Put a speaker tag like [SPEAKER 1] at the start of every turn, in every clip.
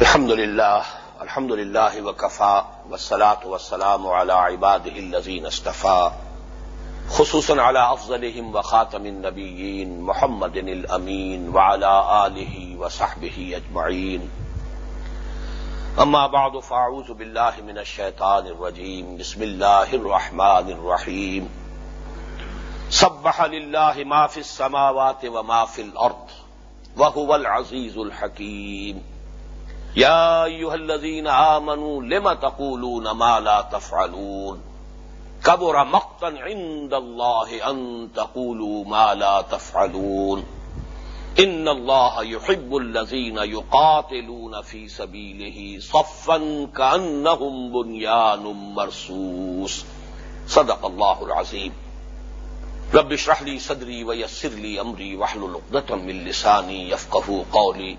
[SPEAKER 1] الحمد لله الحمد لله وكفى، والصلاة والسلام على عباده الذين اصطفى، خصوصا على أفضلهم وخاتم النبيين محمد الأمين وعلى آله وصحبه أجمعين. أما بعد، فأعوذ بالله من الشيطان الرجيم، بسم الله الرحمن الرحيم. سبح لله ما في السماوات وما في الأرض، وهو العزيز الحكيم. يا أيها الذين آمنوا لم تقولون ما لا تفعلون كبر مقتا عند الله أن تقولوا ما لا تفعلون إن الله يحب الذين يقاتلون في سبيله صفا كأنهم بنيان مرسوس صدق الله العظيم رب اشرح لي صدري ويسر لي أمري واحلل عقدة من لساني يفقهوا قولي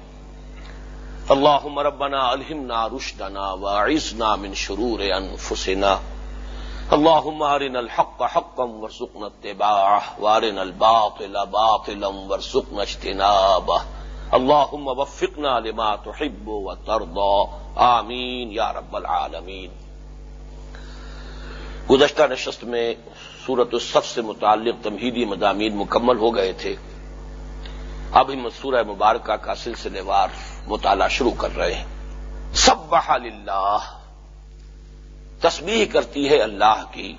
[SPEAKER 1] اللهم ربنا الهمنا رشدنا واعذنا من شرور انفسنا. اللهم ارنا الحق حقا وارزقنا اتباعه، وارنا الباطل باطلا وارزقنا اجتنابه. اللهم وفقنا لما تحب وترضى. آمین یا رب العالمین. گزشتہ نشست میں سورت الصف سے متعلق تمہیدی مضامین مکمل ہو گئے تھے. اب ہم سورہ مبارکہ کا سلسلے وار مطالعہ شروع کر رہے ہیں۔ سب بحال اللہ تسبیح کرتی ہے اللہ کی۔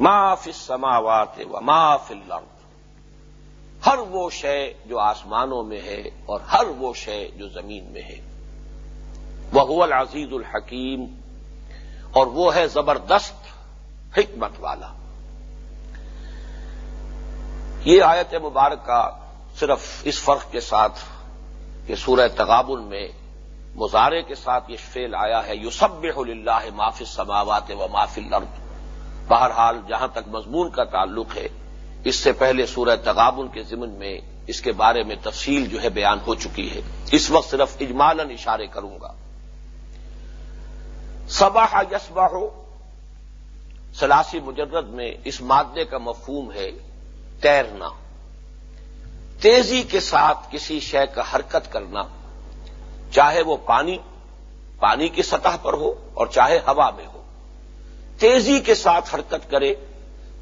[SPEAKER 1] ما فی السماوات و ما فی الارض۔ ہر وہ شے جو آسمانوں میں ہے اور ہر وہ شے جو زمین میں ہے۔ وہ العزیز الحکیم۔ اور وہ ہے زبردست حکمت والا۔ یہ آیت مبارکہ صرف اس فرق کے ساتھ کہ سورہ تغابل میں مظاہرے کے ساتھ یہ فیل آیا ہے یو سب اللہ معافی سماوات و معافی الارض۔ بہرحال جہاں تک مضمون کا تعلق ہے، اس سے پہلے سورہ تغابل کے ضمن میں اس کے بارے میں تفصیل جو ہے بیان ہو چکی ہے۔ اس وقت صرف اجمالن اشارے کروں گا۔ سباہ یسبا ہو سلاسی مجرد میں اس مادے کا مفہوم ہے تیرنا۔ تیزی کے ساتھ کسی شے کا حرکت کرنا، چاہے وہ پانی پانی کی سطح پر ہو اور چاہے ہوا میں ہو، تیزی کے ساتھ حرکت کرے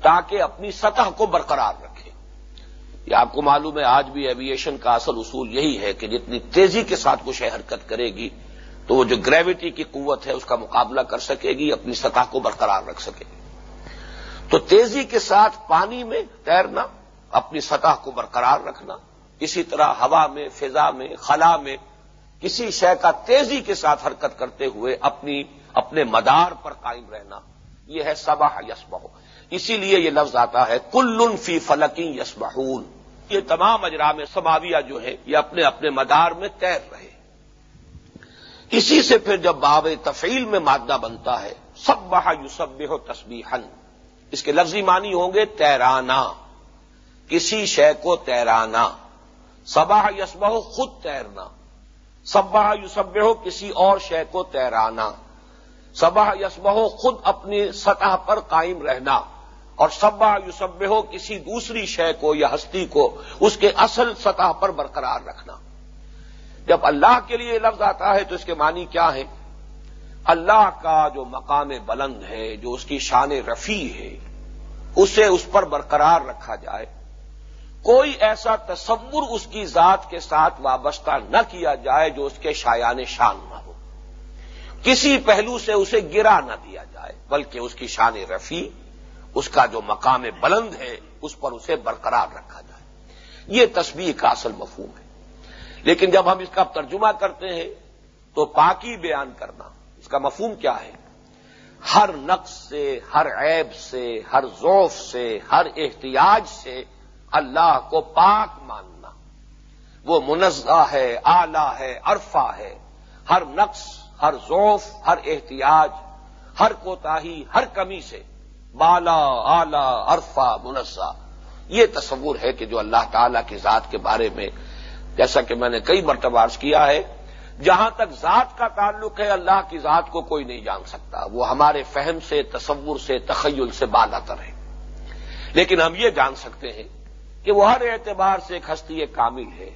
[SPEAKER 1] تاکہ اپنی سطح کو برقرار رکھے۔ یہ آپ کو معلوم ہے، آج بھی ایویشن کا اصل اصول یہی ہے کہ جتنی تیزی کے ساتھ وہ شے حرکت کرے گی، تو وہ جو گریوٹی کی قوت ہے، اس کا مقابلہ کر سکے گی، اپنی سطح کو برقرار رکھ سکے گی۔ تو تیزی کے ساتھ پانی میں تیرنا اپنی سطح کو برقرار رکھنا، اسی طرح ہوا میں، فضا میں، خلا میں، کسی شے کا تیزی کے ساتھ حرکت کرتے ہوئے اپنی، اپنے مدار پر قائم رہنا۔ یہ ہے سباہ یسبہ اسی لیے یہ لفظ آتا ہے، کل فی فلکی یسبہون یہ تمام اجرام سماویہ جو ہے یہ اپنے اپنے مدار میں تیر رہے۔ اسی سے پھر جب باب تفعیل میں مادہ بنتا ہے سب بہا یوسب ہو اس کے لفظی معنی ہوں گے تیرانا۔ کسی شے کو تیرانا سباہ یسبہ ہو خود تیرنا سباہ یوسب ہو کسی اور شے کو تیرانا سباہ یسبہ ہو خود اپنی سطح پر قائم رہنا، اور سبا یوسب ہو کسی دوسری شے کو یا ہستی کو اس کے اصل سطح پر برقرار رکھنا۔ جب اللہ کے لیے لفظ آتا ہے تو اس کے معنی کیا ہے اللہ کا جو مقام بلند ہے، جو اس کی شان رفیع ہے، اسے اس پر برقرار رکھا جائے۔ کوئی ایسا تصور اس کی ذات کے ساتھ وابستہ نہ کیا جائے جو اس کے شایان شان نہ ہو۔ کسی پہلو سے اسے گرا نہ دیا جائے، بلکہ اس کی شان رفیع، اس کا جو مقام بلند ہے، اس پر اسے برقرار رکھا جائے۔ یہ تصویر کا اصل مفہوم ہے۔ لیکن جب ہم اس کا ترجمہ کرتے ہیں، تو پاکی بیان کرنا، اس کا مفہوم کیا ہے؟ ہر نقص سے، ہر عیب سے، ہر ذوف سے، ہر احتیاج سے اللہ کو پاک ماننا۔ وہ منزہ ہے آلہ ہے، عرفہ ہے۔ ہر نقص، ہر ذوف ہر احتیاج، ہر کوتاہی، ہر کمی سے۔ بالا آلہ عرفہ، منزہ۔ یہ تصور ہے کہ جو اللہ تعالی کی ذات کے بارے میں جیسا کہ میں نے کئی مرتبہ عرض کیا ہے، جہاں تک ذات کا تعلق ہے، اللہ کی ذات کو کوئی نہیں جان سکتا۔ وہ ہمارے فہم سے، تصور سے، تخیل سے بالا تر ہے۔ لیکن ہم یہ جان سکتے ہیں کہ وہ ہر اعتبار سے ایک ہستی کامل ہے۔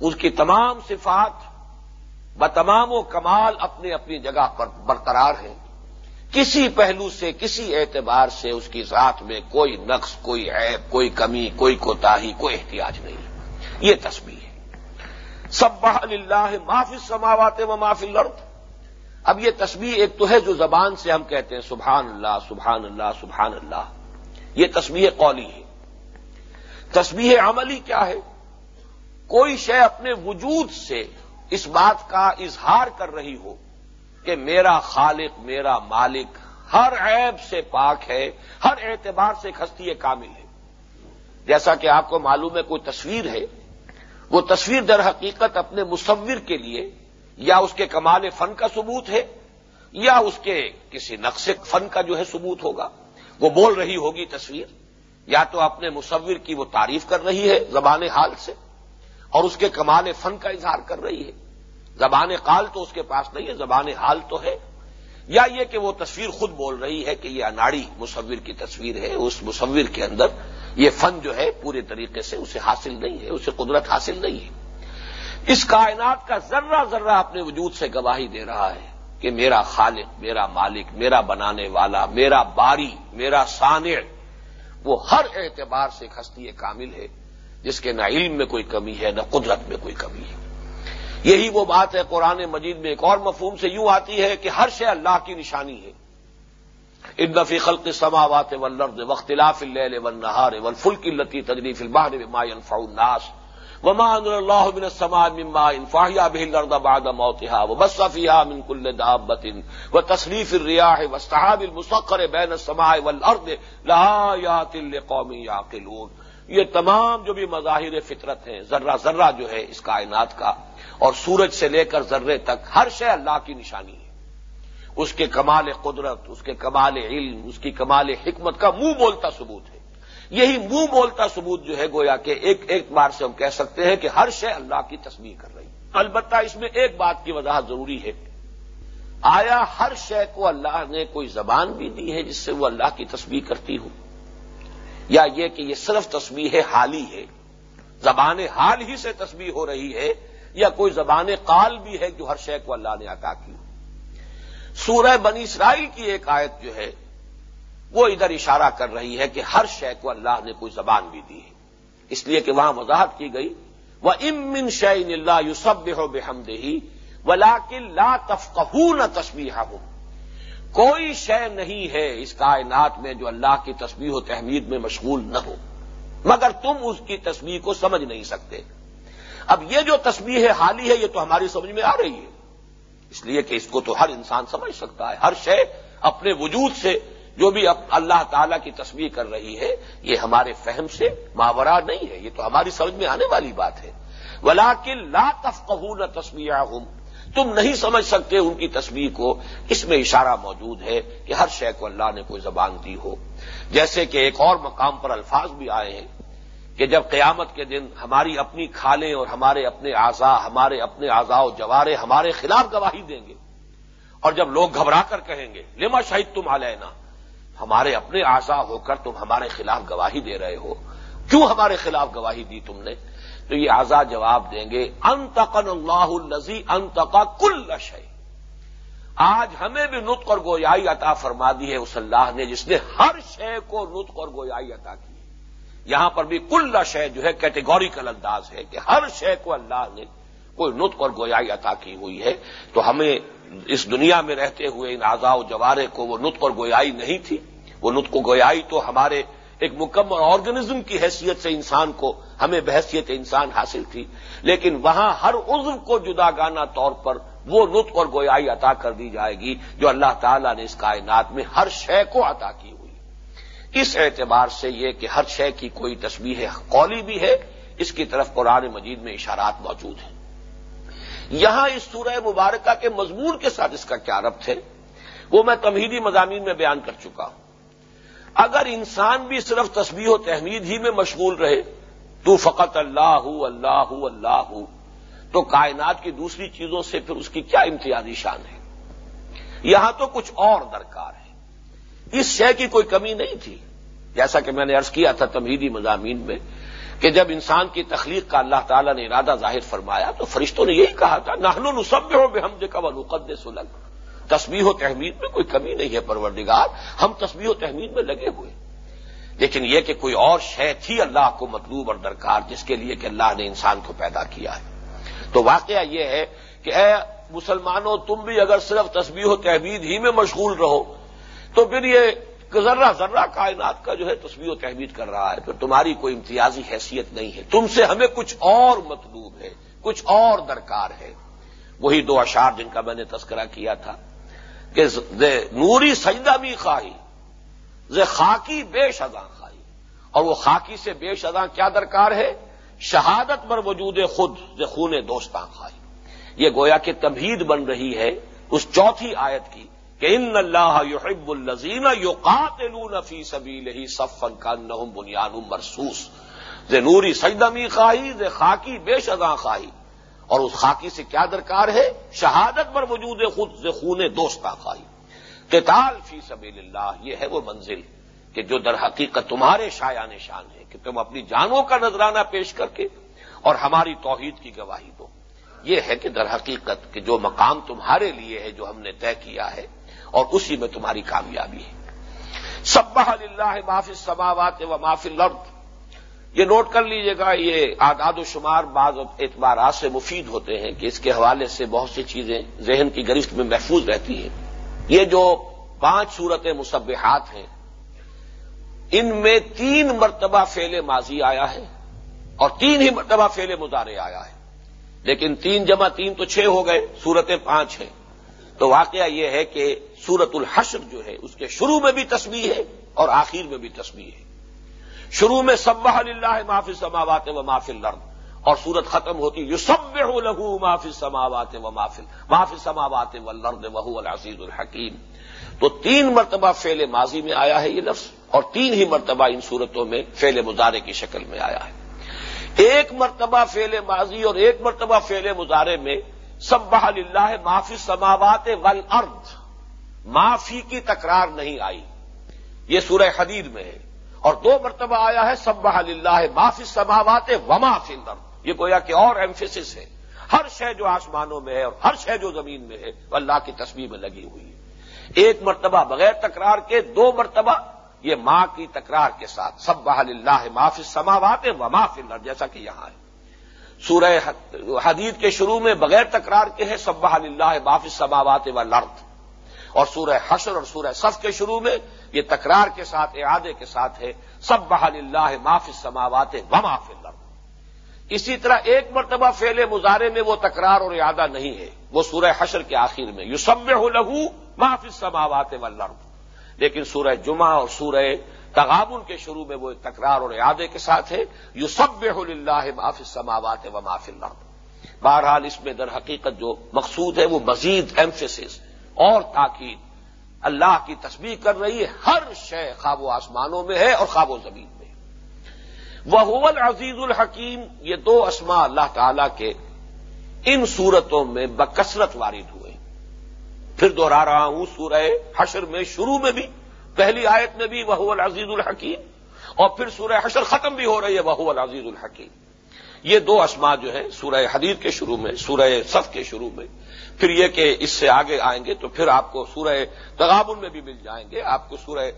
[SPEAKER 1] اس کی تمام صفات بتمام و کمال اپنے اپنی جگہ پر برقرار ہیں۔ کسی پہلو سے، کسی اعتبار سے اس کی ذات میں کوئی نقص، کوئی عیب، کوئی کمی، کوئی کوتاہی، کوئی احتیاج نہیں۔ یہ تصویر ہے۔ سب اللہ معافی سماوات و معافی لڑت اب یہ تصویر ایک تو ہے جو زبان سے ہم کہتے ہیں سبحان اللہ سبحان اللہ سبحان اللہ۔ یہ تصویر قولی ہے۔ تصویر عملی کیا ہے؟ کوئی شے اپنے وجود سے اس بات کا اظہار کر رہی ہو کہ میرا خالق، میرا مالک ہر عیب سے پاک ہے، ہر اعتبار سے خستی کامل ہے۔ جیسا کہ آپ کو معلوم ہے کوئی تصویر ہے، وہ تصویر در حقیقت اپنے مصور کے لیے یا اس کے کمال فن کا ثبوت ہے یا اس کے کسی نقش فن کا جو ہے ثبوت ہوگا، وہ بول رہی ہوگی تصویر۔ یا تو اپنے مصور کی وہ تعریف کر رہی ہے زبان حال سے اور اس کے کمال فن کا اظہار کر رہی ہے۔ زبان قال تو اس کے پاس نہیں ہے، زبان حال تو ہے۔ یا یہ کہ وہ تصویر خود بول رہی ہے کہ یہ اناڑی مصور کی تصویر ہے، اس مصور کے اندر یہ فن جو ہے پورے طریقے سے اسے حاصل نہیں ہے، اسے قدرت حاصل نہیں ہے۔ اس کائنات کا ذرہ ذرہ اپنے وجود سے گواہی دے رہا ہے کہ میرا خالق، میرا مالک، میرا بنانے والا، میرا باری، میرا سانع وہ ہر اعتبار سے خستی کامل ہے، جس کے نہ علم میں کوئی کمی ہے، نہ قدرت میں کوئی کمی ہے۔ یہی وہ بات ہے، قرآن مجید میں ایک اور مفہوم سے یوں آتی ہے کہ ہر شے اللہ کی نشانی ہے۔ ادفی خلق سماوات والارض واختلاف اللیل والنہار والفلک التي تجریف فی البحر بما ينفع الناس وما انزل الله من السماء من ماء فاحيا به الارض بعد موتها وبث فيها من كل دابة وتصريف الرياح واستحاب المسخر بين السماء والارض لآيات لقوم يعقلون۔ یہ تمام جو بھی مظاہر فطرت ہیں، ذرہ ذرہ جو ہے اس کائنات کا، اور سورج سے لے کر ذرے تک ہر شے اللہ کی نشانی ہے۔ اس کے کمال قدرت، اس کے کمال علم، اس کی کمال حکمت کا منہ بولتا ثبوت ہے۔ یہی منہ بولتا ثبوت جو ہے گویا کہ ایک ایک بار سے ہم کہہ سکتے ہیں کہ ہر شے اللہ کی تصویر کر رہی البتہ اس میں ایک بات کی وضاحت ضروری ہے۔ آیا ہر شے کو اللہ نے کوئی زبان بھی دی ہے جس سے وہ اللہ کی تصویر کرتی ہو؟ یا یہ کہ یہ صرف تصویر حالی ہے، زبان حال ہی سے تصویر ہو رہی ہے، یا کوئی زبان قال بھی ہے جو ہر شے کو اللہ نے عطا کی سورہ بنی اسرائیل کی ایک آیت جو ہے وہ ادھر اشارہ کر رہی ہے کہ ہر شے کو اللہ نے کوئی زبان بھی دی ہے۔ اس لیے کہ وہاں وضاحت کی گئی۔ وہ امن شعین اللہ یوسب ہو بے ہم دہی ولا لا تفقہ نہ ہو کوئی شے نہیں ہے اس کائنات میں جو اللہ کی تصویر و تحمید میں مشغول نہ ہو۔ مگر تم اس کی تصویر کو سمجھ نہیں سکتے۔ اب یہ جو تصویر ہے حالی ہے یہ تو ہماری سمجھ میں آ رہی ہے۔ اس لیے کہ اس کو تو ہر انسان سمجھ سکتا ہے۔ ہر شے اپنے وجود سے جو بھی اللہ تعالی کی تصویر کر رہی ہے، یہ ہمارے فہم سے ماورا نہیں ہے، یہ تو ہماری سمجھ میں آنے والی بات ہے۔ ولا لا تفقہ نہ تصویر تم نہیں سمجھ سکتے ان کی تصویر کو۔ اس میں اشارہ موجود ہے کہ ہر شے کو اللہ نے کوئی زبان دی ہو۔ جیسے کہ ایک اور مقام پر الفاظ بھی آئے ہیں کہ جب قیامت کے دن ہماری اپنی کھالیں اور ہمارے اپنے اعضا ہمارے اپنے اعضاء و جوارے ہمارے خلاف گواہی دیں گے۔ اور جب لوگ گھبرا کر کہیں گے، لما شاہد تم علینا ہمارے اپنے اعضا ہو کر تم ہمارے خلاف گواہی دے رہے ہو۔ کیوں ہمارے خلاف گواہی دی تم نے؟ تو یہ آزاد جواب دیں گے، انتقن اللہ الزی انتقا کل شے آج ہمیں بھی نطق اور گویائی عطا فرما دی ہے اس اللہ نے، جس نے ہر شے کو نطق اور گویائی عطا کی۔ یہاں پر بھی کل شے جو ہے کیٹیگوریکل انداز ہے کہ ہر شے کو اللہ نے کوئی نطق اور گویائی عطا کی ہوئی ہے۔ تو ہمیں اس دنیا میں رہتے ہوئے ان آزا و جوارے کو وہ نطق اور گویائی نہیں تھی۔ وہ نطق و گویائی تو ہمارے ایک مکمل آرگنزم کی حیثیت سے انسان کو، ہمیں بحثیت انسان حاصل تھی۔ لیکن وہاں ہر عضو کو جدا گانا طور پر وہ نطق اور گویائی عطا کر دی جائے گی جو اللہ تعالیٰ نے اس کائنات میں ہر شے کو عطا کی ہوئی۔ اس اعتبار سے یہ کہ ہر شے کی کوئی تصویر قولی بھی ہے، اس کی طرف قرآن مجید میں اشارات موجود ہیں۔ یہاں اس سورہ مبارکہ کے مضمون کے ساتھ اس کا کیا ربط ہے؟ وہ میں تمہیدی مضامین میں بیان کر چکا ہوں۔ اگر انسان بھی صرف تسبیح و تحمید ہی میں مشغول رہے، تو فقط اللہ اللہ اللہ، تو کائنات کی دوسری چیزوں سے پھر اس کی کیا امتیازی شان ہے؟ یہاں تو کچھ اور درکار ہے۔ اس شے کی کوئی کمی نہیں تھی۔ جیسا کہ میں نے ارض کیا تھا تمہیدی مضامین میں کہ جب انسان کی تخلیق کا اللہ تعالیٰ نے ارادہ ظاہر فرمایا تو فرشتوں نے یہی کہا تھا نہنو نصب ہو بے ہم کا ونقد سلگ تسبیح و تحمید میں کوئی کمی نہیں ہے، پروردگار، ہم تسبیح و تحمید میں لگے ہوئے۔ لیکن یہ کہ کوئی اور شے تھی اللہ کو مطلوب اور درکار، جس کے لیے کہ اللہ نے انسان کو پیدا کیا ہے۔ تو واقعہ یہ ہے کہ اے مسلمانوں، تم بھی اگر صرف تسبیح و تحمید ہی میں مشغول رہو، تو پھر یہ ذرہ ذرہ کائنات کا جو ہے تسبیح و تحمید کر رہا ہے پھر تمہاری کوئی امتیازی حیثیت نہیں ہے۔ تم سے ہمیں کچھ اور مطلوب ہے، کچھ اور درکار ہے۔ وہی دو اشار جن کا میں نے تذکرہ کیا تھا کہ نوری سجدہ بھی خواہی ز خاکی بے شداں خائی اور وہ خاکی سے بے شداں کیا درکار ہے؟ شہادت پر وجود خود ز خون دوستاں خائی یہ گویا کہ تمہید بن رہی ہے اس چوتھی آیت کی کہ ان اللہ یحب الزین یو فی سبیل ہی صفن کا نہم بنیاد مرسوس ز نوری سجدمی خواہی ز خاکی بے شداں خواہی۔ اور اس خاکی سے کیا درکار ہے؟ شہادت پر وجود خود سے خون دوستہ خواہی۔ قتال فی سبیل اللہ یہ ہے وہ منزل کہ جو در حقیقت تمہارے شاع نشان ہے کہ تم اپنی جانوں کا نذرانہ پیش کر کے اور ہماری توحید کی گواہی دو۔ یہ ہے کہ در حقیقت کہ جو مقام تمہارے لیے ہے، جو ہم نے طے کیا ہے اور اسی میں تمہاری کامیابی ہے۔ سب اللہ معافی سماوات و معافی لرد یہ نوٹ کر لیجیے گا، یہ آداد و شمار بعض اعتبارات سے مفید ہوتے ہیں کہ اس کے حوالے سے بہت سی چیزیں ذہن کی گرفت میں محفوظ رہتی ہیں۔ یہ جو پانچ صورت مصبحات ہیں، ان میں تین مرتبہ فیل ماضی آیا ہے اور تین ہی مرتبہ فیل مظاہرے آیا ہے۔ لیکن تین جمع تین تو چھ ہو گئے صورتیں پانچ ہیں تو واقعہ یہ ہے کہ سورت الحشر جو ہے، اس کے شروع میں بھی تصویر ہے اور آخر میں بھی تصویر ہے۔ شروع میں سب اللہ معافی سماوات و معافی لرد اور سورت ختم ہوتی یو سب لہو معافی سماوات و معافی معافی سماوات و لرد وہو العزیز الحکیم۔ تو تین مرتبہ فیل ماضی میں آیا ہے یہ لفظ اور تین ہی مرتبہ ان صورتوں میں فیل مظاہرے کی شکل میں آیا ہے۔ ایک مرتبہ فیل ماضی اور ایک مرتبہ فیل مظاہرے میں سب بحال اللہ معافی سماوات ول معافی کی تکرار نہیں آئی۔ یہ سورہ حدید میں ہے۔ اور دو مرتبہ آیا ہے سب اللہ معافی سماوات و معافی یہ گویا کہ اور ایمفیس ہے۔ ہر شے جو آسمانوں میں ہے اور ہر شے جو زمین میں ہے، وہ اللہ کی تصویر میں لگی ہوئی ہے۔ ایک مرتبہ بغیر تکرار کے، دو مرتبہ یہ ماں کی تکرار کے ساتھ سب بحال اللہ معافی سماوات و معافی جیسا کہ یہاں ہے۔ سورہ حدید کے شروع میں بغیر تکرار کے ہے سب بحال اللہ معافی سماوات و لرد اور سورہ حشر اور سورہ صف کے شروع میں یہ تکرار کے ساتھ، اعادے کے ساتھ ہے سب بحال اللہ معافی سماوات و معافی لرد اسی طرح ایک مرتبہ فیل مظاہرے میں وہ تکرار اور اعادہ نہیں ہے، وہ سورہ حشر کے آخر میں یو سب لہو معافی سماوات و لرد لیکن سورہ جمعہ اور سورہ تغابن کے شروع میں وہ تکرار اور اعادے کے ساتھ ہے یو سب اللہ معافی سماوات و معافی لرد بہرحال اس میں در حقیقت جو مقصود ہے، وہ مزید ایمفیس اور تاکید اللہ کی تصویر کر رہی ہے، ہر شے خواب و آسمانوں میں ہے اور خواب و زمین میں وہ العزیز الحکیم، یہ دو اسما اللہ تعالی کے ان صورتوں میں بکثرت وارد ہوئے۔ پھر دوہرا رہا ہوں سورہ حشر میں شروع میں بھی، پہلی آیت میں بھی وہ العزیز الحکیم، اور پھر سورہ حشر ختم بھی ہو رہی ہے وہ العزیز الحکیم۔ یہ دو اسما جو ہے سورہ حدید کے شروع میں، سورہ صف کے شروع میں، پھر یہ کہ اس سے آگے آئیں گے تو پھر آپ کو سورہ تغابن میں بھی مل جائیں گے، آپ کو سورہ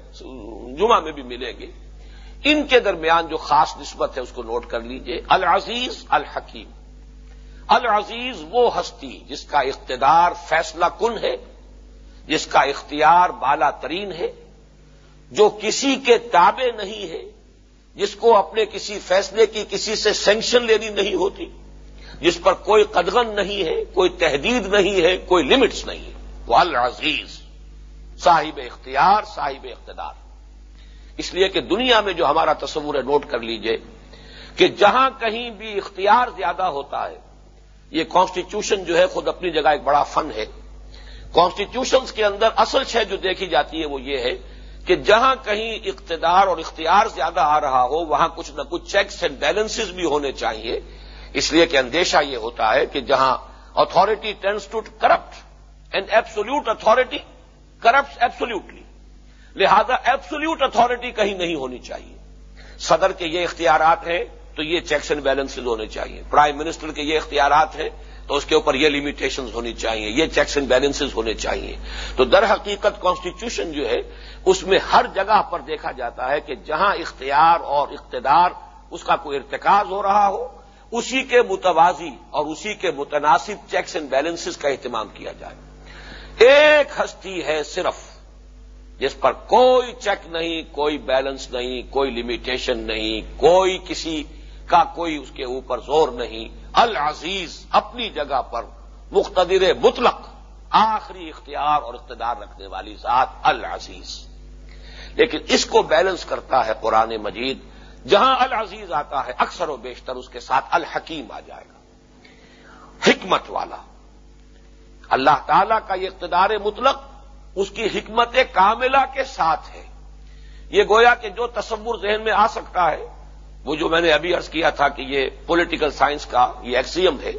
[SPEAKER 1] جمعہ میں بھی ملیں گے۔ ان کے درمیان جو خاص نسبت ہے، اس کو نوٹ کر لیجیے۔ العزیز الحکیم۔ العزیز وہ ہستی جس کا اقتدار فیصلہ کن ہے، جس کا اختیار بالا ترین ہے، جو کسی کے تابع نہیں ہے جس کو اپنے کسی فیصلے کی کسی سے سینکشن لینی نہیں ہوتی، جس پر کوئی قدغن نہیں ہے، کوئی تحدید نہیں ہے، کوئی لمٹس نہیں ہے۔ وہ العزیز صاحب اختیار، صاحب اقتدار۔ اس لیے کہ دنیا میں جو ہمارا تصور ہے، نوٹ کر لیجیے کہ جہاں کہیں بھی اختیار زیادہ ہوتا ہے، یہ کانسٹیٹیوشن جو ہے، خود اپنی جگہ ایک بڑا فن ہے۔ کانسٹیٹیوشنز کے اندر اصل شے جو دیکھی جاتی ہے، وہ یہ ہے کہ جہاں کہیں اقتدار اور اختیار زیادہ آ رہا ہو، وہاں کچھ نہ کچھ چیکس اینڈ بیلنسز بھی ہونے چاہیے۔ اس لیے کہ اندیشہ یہ ہوتا ہے کہ جہاں authority tends to corrupt and absolute authority corrupt absolutely لہذا ایبسولوٹ اتارٹی کہیں نہیں ہونی چاہیے۔ صدر کے یہ اختیارات ہیں تو یہ چیکس اینڈ بیلنسز ہونے چاہیے۔ پرائم منسٹر کے یہ اختیارات ہیں تو اس کے اوپر یہ لمیٹیشنز ہونی چاہیے، یہ چیکس اینڈ بیلنسز ہونے چاہیے۔ تو در حقیقت کانسٹیٹیوشن جو ہے، اس میں ہر جگہ پر دیکھا جاتا ہے کہ جہاں اختیار اور اقتدار اس کا کوئی ارتکاز ہو رہا ہو، اسی کے متوازی اور اسی کے متناسب چیکس اینڈ بیلنسز کا اہتمام کیا جائے۔ ایک ہستی ہے صرف، جس پر کوئی چیک نہیں، کوئی بیلنس نہیں، کوئی لمیٹیشن نہیں، کوئی کسی کا کوئی اس کے اوپر زور نہیں۔ العزیز اپنی جگہ پر مقتدر مطلق آخری اختیار اور اقتدار رکھنے والی ذات العزیز۔ لیکن اس کو بیلنس کرتا ہے قرآن مجید، جہاں العزیز آتا ہے اکثر و بیشتر اس کے ساتھ الحکیم آ جائے گا۔ حکمت والا۔ اللہ تعالی کا یہ اقتدار مطلق اس کی حکمت کاملہ کے ساتھ ہے۔ یہ گویا کہ جو تصور ذہن میں آ سکتا ہے وہ جو میں نے ابھی ارض کیا تھا کہ یہ پولیٹیکل سائنس کا یہ ایکسیم ہے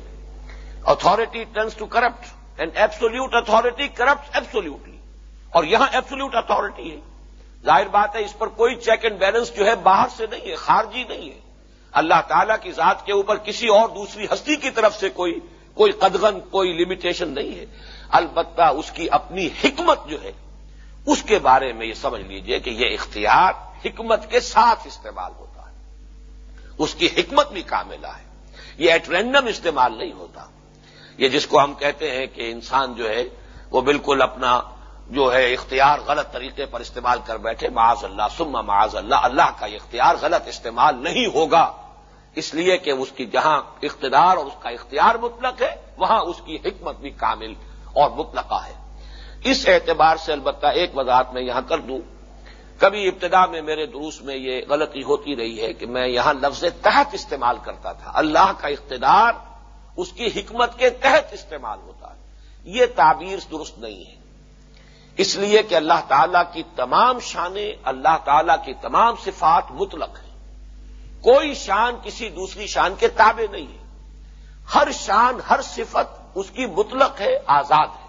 [SPEAKER 1] authority tends to corrupt and absolute authority corrupt absolutely اور یہاں ایبسولوٹ اتارٹی ہے۔ ظاہر بات ہے اس پر کوئی چیک اینڈ بیلنس جو ہے باہر سے نہیں ہے، خارجی نہیں ہے۔ اللہ تعالی کی ذات کے اوپر کسی اور دوسری ہستی کی طرف سے کوئی کوئی قدغن، کوئی لمیٹیشن نہیں ہے۔ البتہ اس کی اپنی حکمت جو ہے، اس کے بارے میں یہ سمجھ لیجیے کہ یہ اختیار حکمت کے ساتھ استعمال ہوتا ہے۔ اس کی حکمت بھی کاملہ ہے۔ یہ ایٹ رینڈم استعمال نہیں ہوتا۔ یہ جس کو ہم کہتے ہیں کہ انسان جو ہے، وہ بالکل اپنا جو ہے، اختیار غلط طریقے پر استعمال کر بیٹھے۔ معاذ اللہ سما معاذ اللہ اللہ کا یہ اختیار غلط استعمال نہیں ہوگا۔ اس لیے کہ اس کی جہاں اقتدار اور اس کا اختیار مطلق ہے، وہاں اس کی حکمت بھی کامل اور مطلقہ ہے۔ اس اعتبار سے البتہ ایک وضاحت میں یہاں کر دوں۔ کبھی ابتدا میں میرے دروس میں یہ غلطی ہوتی رہی ہے کہ میں یہاں لفظ تحت استعمال کرتا تھا۔ اللہ کا اقتدار اس کی حکمت کے تحت استعمال ہوتا ہے۔ یہ تعبیر درست نہیں ہے۔ اس لیے کہ اللہ تعالی کی تمام شانیں اللہ تعالی کی تمام صفات مطلق ہیں۔ کوئی شان کسی دوسری شان کے تابع نہیں ہے۔ ہر شان، ہر صفت اس کی مطلق ہے، آزاد ہے۔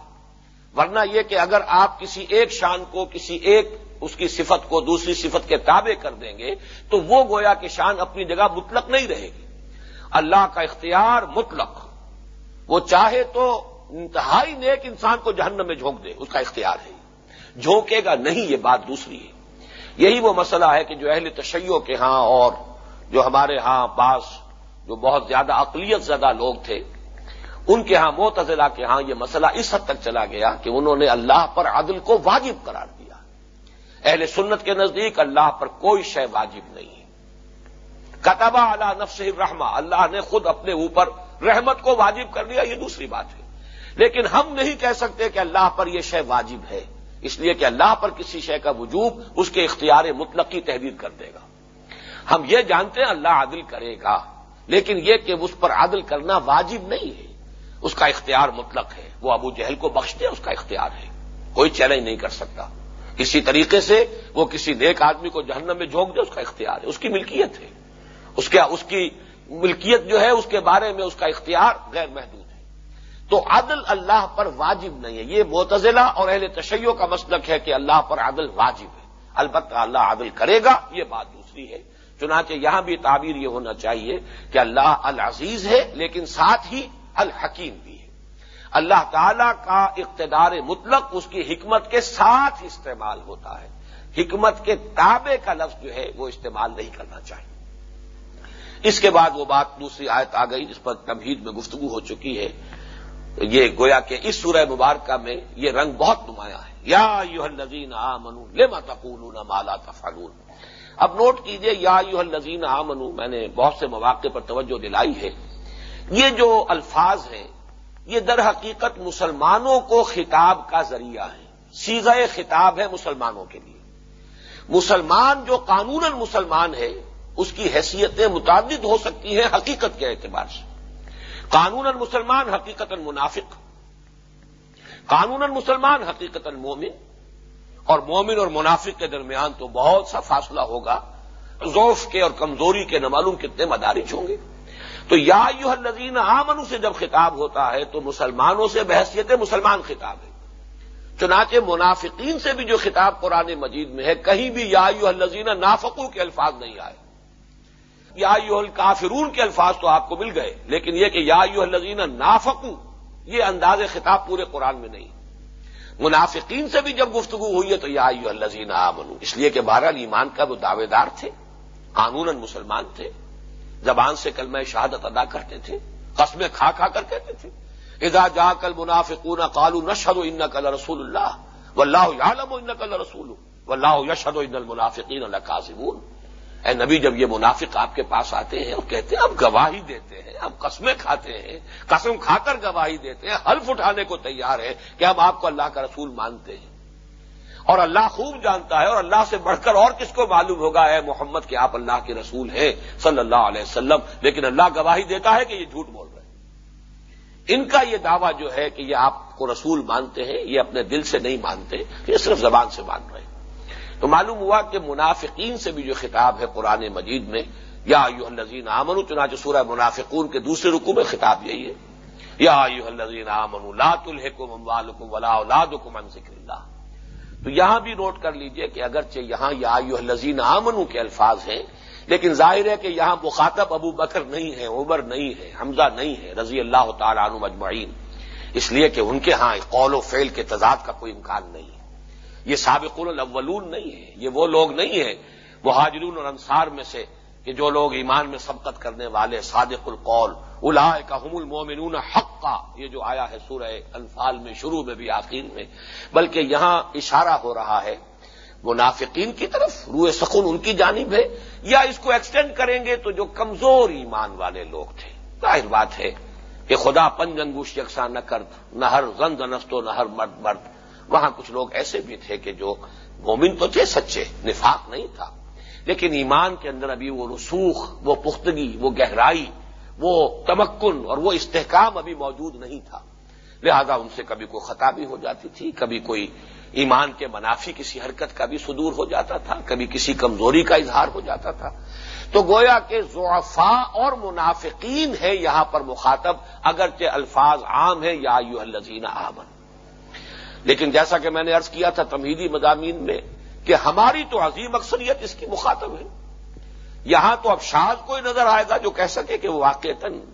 [SPEAKER 1] ورنہ یہ کہ اگر آپ کسی ایک شان کو، کسی ایک اس کی صفت کو دوسری صفت کے تابع کر دیں گے، تو وہ گویا کہ شان اپنی جگہ مطلق نہیں رہے گی۔ اللہ کا اختیار مطلق۔ وہ چاہے تو انتہائی نیک انسان کو جہنم میں جھونک دے، اس کا اختیار ہے۔ جھونکے گا نہیں، یہ بات دوسری ہے۔ یہی وہ مسئلہ ہے کہ جو اہل تشیعوں کے ہاں اور جو ہمارے ہاں پاس جو بہت زیادہ اقلیت زدہ لوگ تھے ان کے ہاں موتزلہ کے ہاں یہ مسئلہ اس حد تک چلا گیا کہ انہوں نے اللہ پر عدل کو واجب قرار دیا۔ اہل سنت کے نزدیک اللہ پر کوئی شے واجب نہیں ہے۔ کتبہ اللہ نفس الرحمہ، اللہ نے خود اپنے اوپر رحمت کو واجب کر دیا، یہ دوسری بات ہے۔ لیکن ہم نہیں کہہ سکتے کہ اللہ پر یہ شے واجب ہے، اس لیے کہ اللہ پر کسی شے کا وجوب اس کے اختیار مطلق کی تحریر کر دے گا۔ ہم یہ جانتے ہیں اللہ عادل کرے گا، لیکن یہ کہ اس پر عادل کرنا واجب نہیں ہے۔ اس کا اختیار مطلق ہے۔ وہ ابو جہل کو بخش دے اس کا اختیار ہے۔ کوئی چیلنج نہیں کر سکتا۔ کسی طریقے سے وہ کسی نیک آدمی کو جہنم میں جھونک دے، اس کا اختیار ہے۔ اس کی ملکیت ہے۔ اس کا اس کی ملکیت جو ہے، اس کے بارے میں اس کا اختیار غیر محدود ہے۔ تو عدل اللہ پر واجب نہیں ہے۔ یہ معتزلہ اور اہل تشیع کا مسلک ہے کہ اللہ پر عدل واجب ہے۔ البتہ اللہ عدل کرے گا، یہ بات دوسری ہے۔ چنانچہ یہاں بھی تعبیر یہ ہونا چاہیے کہ اللہ العزیز ہے، لیکن ساتھ ہی الحکیم بھی ہے۔ اللہ تعالی کا اقتدار مطلق اس کی حکمت کے ساتھ استعمال ہوتا ہے۔ حکمت کے تابع کا لفظ جو ہے وہ استعمال نہیں کرنا چاہیے۔ اس کے بعد وہ بات دوسری آیت آ گئی جس پر تمہید میں گفتگو ہو چکی ہے۔ یہ گویا کہ اس سورہ مبارکہ میں یہ رنگ بہت نمایاں ہے۔ یا یو الزین آ منو لے تقولون مالا تفعلون۔ اب نوٹ کیجیے، یا یو الزین آ میں نے بہت سے مواقع پر توجہ دلائی ہے۔ یہ جو الفاظ ہیں، یہ در حقیقت مسلمانوں کو خطاب کا ذریعہ ہے سیزہ خطاب ہے مسلمانوں کے لیے۔ مسلمان جو قانون مسلمان ہے، اس کی حیثیتیں متعدد ہو سکتی ہیں حقیقت کے اعتبار سے۔ قانون مسلمان حقیقت منافق قانون مسلمان حقیقت مومن، اور مومن اور منافق کے درمیان تو بہت سا فاصلہ ہوگا۔ ذوف کے اور کمزوری کے نمالوم کتنے مدارج ہوں گے۔ تو یا یو الزین آمن سے جب خطاب ہوتا ہے تو مسلمانوں سے بحثیت مسلمان خطاب ہے۔ چنانچہ منافقین سے بھی جو خطاب قرآن مجید میں ہے، کہیں بھی یا یو الزین نافقو کے الفاظ نہیں آئے۔ یا یو الکافرون کے الفاظ تو آپ کو مل گئے، لیکن یہ کہ یا یو الزین نافقو یہ انداز خطاب پورے قرآن میں نہیں۔ منافقین سے بھی جب گفتگو ہوئی ہے تو یا یو الزین آمنو اس لیے کہ بہرحال ایمان کا وہ دعوے دار تھے قانون مسلمان تھے۔ زبان سے کل شہادت ادا کرتے تھے، قسمیں کھا کھا کر کہتے تھے۔ ادا جا کل منافقون قالو نشد و ان کل رسول اللہ و اللہ عالم و ان کل رسول و اللہ یشد و ان المنافقین اللہ قاصبون اے نبی، جب یہ منافق آپ کے پاس آتے ہیں اور کہتے ہیں اب گواہی دیتے ہیں اب قسمیں کھاتے ہیں، قسم کھا کر گواہی دیتے ہیں، حلف اٹھانے کو تیار ہے کہ ہم آپ کو اللہ کا رسول مانتے ہیں۔ اور اللہ خوب جانتا ہے اور اللہ سے بڑھ کر اور کس کو معلوم ہوگا؟ اے محمد کہ آپ اللہ کے رسول ہیں صلی اللہ علیہ وسلم، لیکن اللہ گواہی دیتا ہے کہ یہ جھوٹ بول رہے ہیں۔ ان کا یہ دعویٰ جو ہے کہ یہ آپ کو رسول مانتے ہیں، یہ اپنے دل سے نہیں مانتے، یہ صرف زبان سے مان رہے ہیں۔ تو معلوم ہوا کہ منافقین سے بھی جو خطاب ہے قرآن مجید میں، یا یو الزین آمن چنانچہ سورہ منافقون کے دوسرے رکو میں خطاب یہی ہے۔ یا یو الزین آمن لات الحکم ولا اولادکم عن ذکر اللہ۔ تو یہاں بھی نوٹ کر لیجیے کہ اگرچہ یہاں یا یو الزین آمنو کے الفاظ ہیں، لیکن ظاہر ہے کہ یہاں مخاطب ابو بکر نہیں ہے عمر نہیں ہے حمزہ نہیں ہے رضی اللہ تعالیٰ عنہ مجمعین اس لیے کہ ان کے ہاں قول و فعل کے تضاد کا کوئی امکان نہیں ہے۔ یہ سابق الاولون نہیں ہے یہ وہ لوگ نہیں ہیں، مہاجرون اور انصار میں سے کہ جو لوگ ایمان میں سبقت کرنے والے، صادق القول الا کا حم المومنون حق کا یہ جو آیا ہے سورہ انفال میں، شروع میں بھی، آخر میں۔ بلکہ یہاں اشارہ ہو رہا ہے، منافقین کی طرف روئے سکون ان کی جانب ہے۔ یا اس کو ایکسٹینڈ کریں گے تو جو کمزور ایمان والے لوگ تھے۔ ظاہر بات ہے کہ خدا پنج انگوش یکساں نہ کرد، نہ ہر زند نستو نہ ہر مرد مرد۔ وہاں کچھ لوگ ایسے بھی تھے کہ جو مومن تو تھے سچے، نفاق نہیں تھا۔ لیکن ایمان کے اندر ابھی وہ رسوخ، وہ پختگی، وہ گہرائی وہ تمکن اور وہ استحکام ابھی موجود نہیں تھا۔ لہذا ان سے کبھی کوئی خطا بھی ہو جاتی تھی، کبھی کوئی ایمان کے منافی کسی حرکت کا بھی صدور ہو جاتا تھا، کبھی کسی کمزوری کا اظہار ہو جاتا تھا۔ تو گویا کہ زعفا اور منافقین ہے یہاں پر مخاطب، اگرچہ الفاظ عام ہے یا یو الزین آمن لیکن جیسا کہ میں نے ارض کیا تھا تمہیدی مضامین میں کہ ہماری تو عظیم اکثریت اس کی مخاطب ہے یہاں تو اب شاذ کوئی نظر آئے گا جو کہہ سکے کہ وہ واقع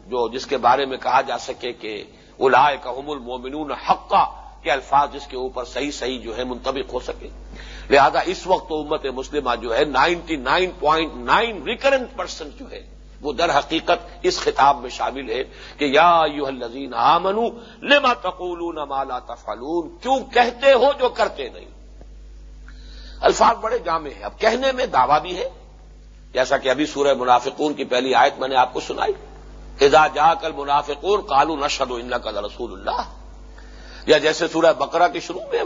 [SPEAKER 1] جو جس کے بارے میں کہا جا سکے کہ الائے کا المومنون حقہ کے الفاظ جس کے اوپر صحیح صحیح جو ہے منتبق ہو سکے۔ لہذا اس وقت امت مسلمہ جو ہے ninety nine point nine recurring percent جو ہے وہ در حقیقت اس خطاب میں شامل ہے کہ یا یو الزین آمنو لما تقولون ما لا تفعلون؟ کیوں کہتے ہو جو کرتے نہیں؟ الفاظ بڑے جامع ہیں۔ اب کہنے میں دعویٰ بھی ہے جیسا کہ ابھی سورہ منافقون کی پہلی آیت میں نے آپ کو سنائی۔ اذا جا کل منافقون کالو نشد و ان کا رسول اللہ۔ یا جیسے سورہ بقرہ کی شروع میں